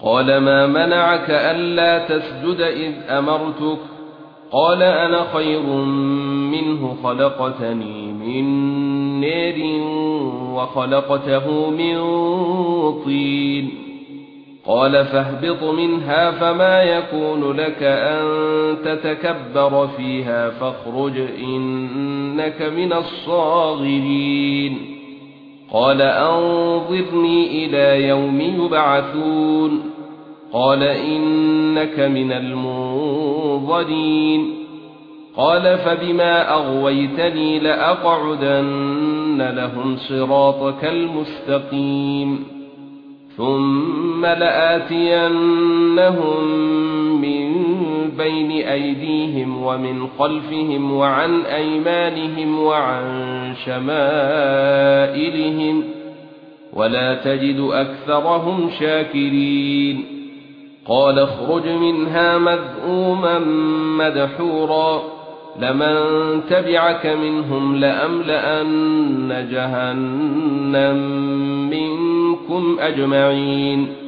قال ما منعك ألا تسجد إذ أمرتك؟ قال أنا خير منه خلقتني من نار وخلقته من طين. قال فاهبط منها فما يكون لك أن تتكبر فيها فاخرج إنك من الصاغرين. قال أنظرني إلى يوم يبعثون. قال إنك من المنظرين. قال فبما أغويتني لأقعدن لهم صراطك المستقيم. ثم لآتينهم من بين أيديهم ومن خلفهم وعن أيمانهم وعن شمائلهم ولا تجد أكثرهم شاكرين. قال اخرج منها مذءوما مدحورا لمن تبعك منهم لأملأن جهنم منكم أجمعين.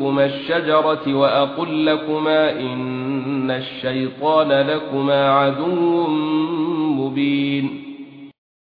تلكما الشجرة وأقل لكما إن الشيطان لكما عدو مبين